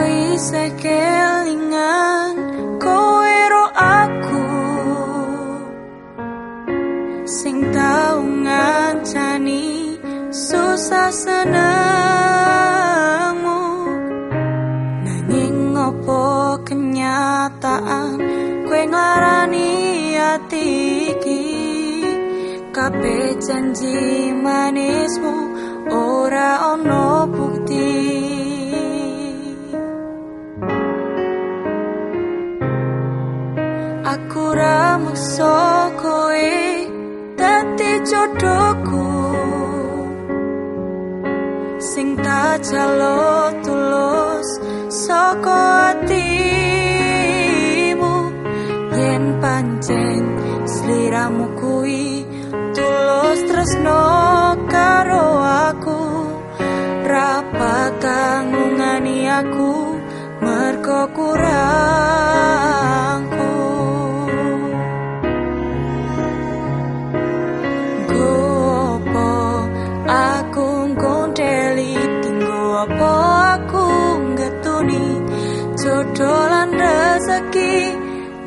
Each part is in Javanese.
Isih kelingan kowe ro aku. Sing tau ngancani susah senengmu. Nanging opo kenyataan kowe nglarani ati iki? Kabeh janji manismu ora ono bukti maksa kowe dadi jodohku. Sing tak jalo tulus saka atimu yen pancen sliramu kuwi tulus tresno karo aku. Ra bakal ngungani aku merko kurangku jodoh lan rezeki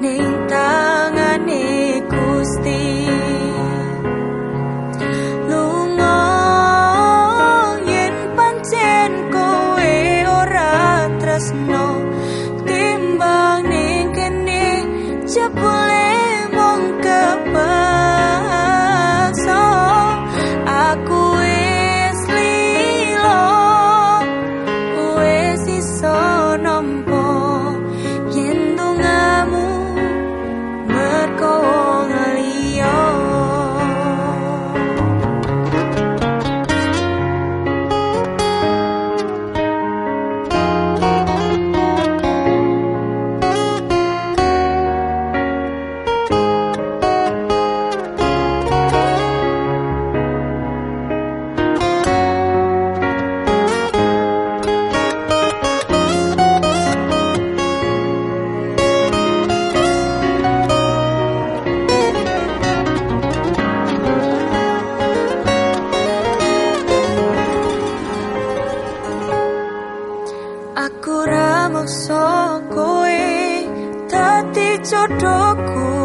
ning tangane Gusti Aku ra maksa kowe dadi jodohku.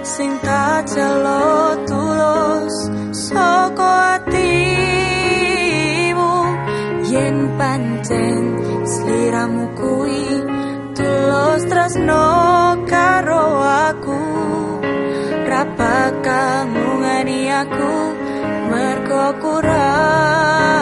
Sing tak jalo tulus saka atimu yen pancen sliramu kuwi tulus tresno karo aku. Ra bakal ngungani aku merko kurang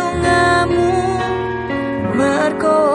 lungamu merkoa